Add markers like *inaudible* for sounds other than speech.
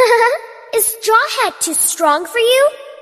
*laughs* Is Straw Hat too strong for you?